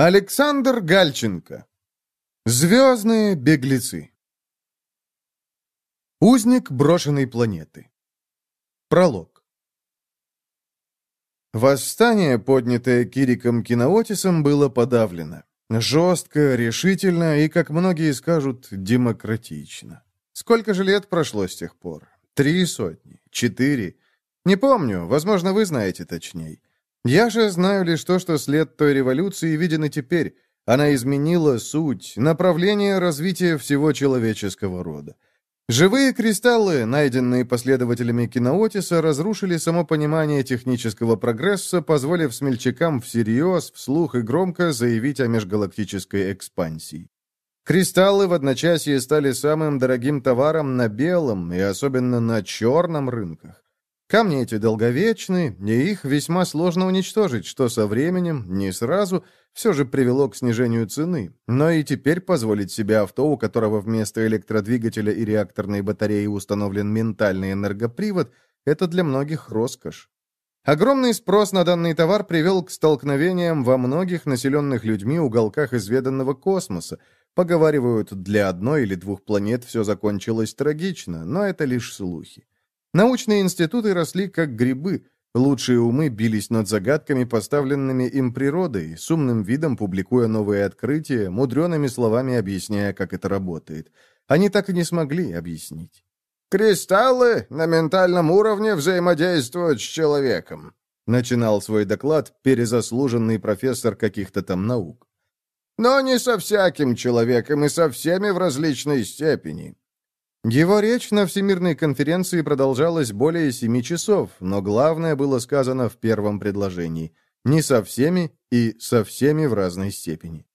Александр Гальченко. Звездные беглецы. Узник брошенной планеты. Пролог. Восстание, поднятое Кириком Киноотисом, было подавлено. Жестко, решительно и, как многие скажут, демократично. Сколько же лет прошло с тех пор? Три сотни? Четыре? Не помню, возможно, вы знаете точнее. Я же знаю лишь то, что след той революции виден и теперь. Она изменила суть, направление развития всего человеческого рода. Живые кристаллы, найденные последователями Киноотиса, разрушили само понимание технического прогресса, позволив смельчакам всерьез, вслух и громко заявить о межгалактической экспансии. Кристаллы в одночасье стали самым дорогим товаром на белом и особенно на черном рынках. Камни эти долговечны, и их весьма сложно уничтожить, что со временем, не сразу, все же привело к снижению цены. Но и теперь позволить себе авто, у которого вместо электродвигателя и реакторной батареи установлен ментальный энергопривод, это для многих роскошь. Огромный спрос на данный товар привел к столкновениям во многих населенных людьми уголках изведанного космоса. Поговаривают, для одной или двух планет все закончилось трагично, но это лишь слухи. Научные институты росли как грибы, лучшие умы бились над загадками, поставленными им природой, с умным видом публикуя новые открытия, мудреными словами объясняя, как это работает. Они так и не смогли объяснить. «Кристаллы на ментальном уровне взаимодействуют с человеком», начинал свой доклад перезаслуженный профессор каких-то там наук. «Но не со всяким человеком и со всеми в различной степени. Его речь на Всемирной конференции продолжалась более семи часов, но главное было сказано в первом предложении. Не со всеми и со всеми в разной степени.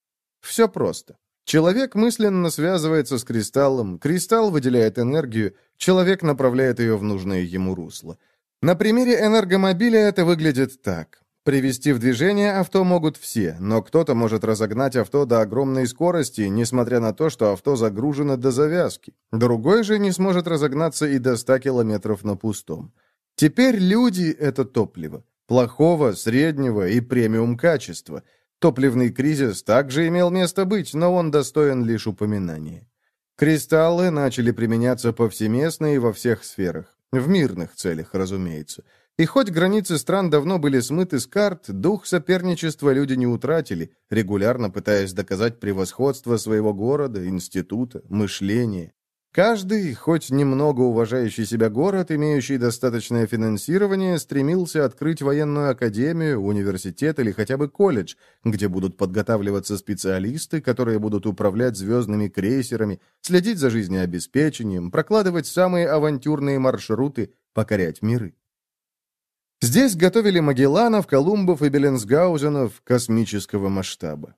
Все просто. Человек мысленно связывается с кристаллом, кристалл выделяет энергию, человек направляет ее в нужное ему русло. На примере энергомобиля это выглядит так. Привести в движение авто могут все, но кто-то может разогнать авто до огромной скорости, несмотря на то, что авто загружено до завязки. Другой же не сможет разогнаться и до 100 километров на пустом. Теперь люди — это топливо. Плохого, среднего и премиум качества. Топливный кризис также имел место быть, но он достоин лишь упоминания. Кристаллы начали применяться повсеместно и во всех сферах. В мирных целях, разумеется. И хоть границы стран давно были смыты с карт, дух соперничества люди не утратили, регулярно пытаясь доказать превосходство своего города, института, мышления. Каждый, хоть немного уважающий себя город, имеющий достаточное финансирование, стремился открыть военную академию, университет или хотя бы колледж, где будут подготавливаться специалисты, которые будут управлять звездными крейсерами, следить за жизнеобеспечением, прокладывать самые авантюрные маршруты, покорять миры. Здесь готовили Магелланов, Колумбов и Беленсгаузенов космического масштаба.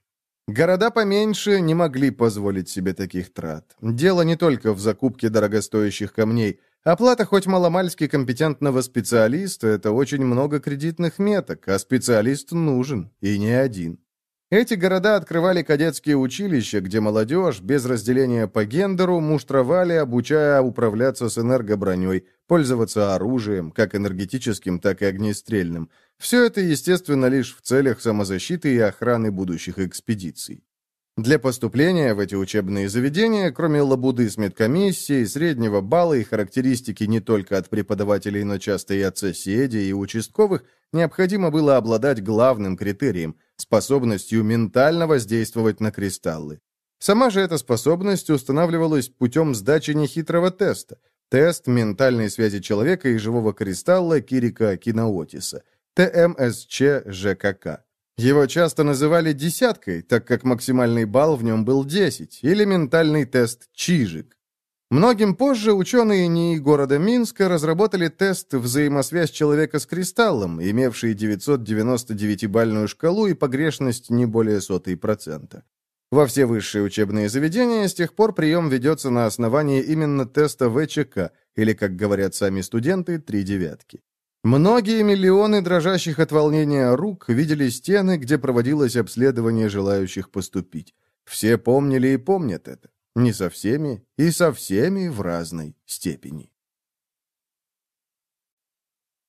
Города поменьше не могли позволить себе таких трат. Дело не только в закупке дорогостоящих камней. Оплата хоть маломальски компетентного специалиста – это очень много кредитных меток, а специалист нужен, и не один. Эти города открывали кадетские училища, где молодежь, без разделения по гендеру, муштровали, обучая управляться с энергоброней, пользоваться оружием, как энергетическим, так и огнестрельным. Все это, естественно, лишь в целях самозащиты и охраны будущих экспедиций. Для поступления в эти учебные заведения, кроме лабуды с медкомиссией, среднего балла и характеристики не только от преподавателей, но часто и от соседей и участковых, необходимо было обладать главным критерием – способностью ментально воздействовать на кристаллы. Сама же эта способность устанавливалась путем сдачи нехитрого теста. Тест ментальной связи человека и живого кристалла Кирика Киноотиса. ТМСЧ-ЖКК. Его часто называли «десяткой», так как максимальный балл в нем был 10, или ментальный тест «Чижик». Многим позже ученые НИИ города Минска разработали тест «Взаимосвязь человека с кристаллом», имевший 999-бальную шкалу и погрешность не более сотой процента. Во все высшие учебные заведения с тех пор прием ведется на основании именно теста ВЧК, или, как говорят сами студенты, три девятки. Многие миллионы дрожащих от волнения рук видели стены, где проводилось обследование желающих поступить. Все помнили и помнят это. Не со всеми и со всеми в разной степени.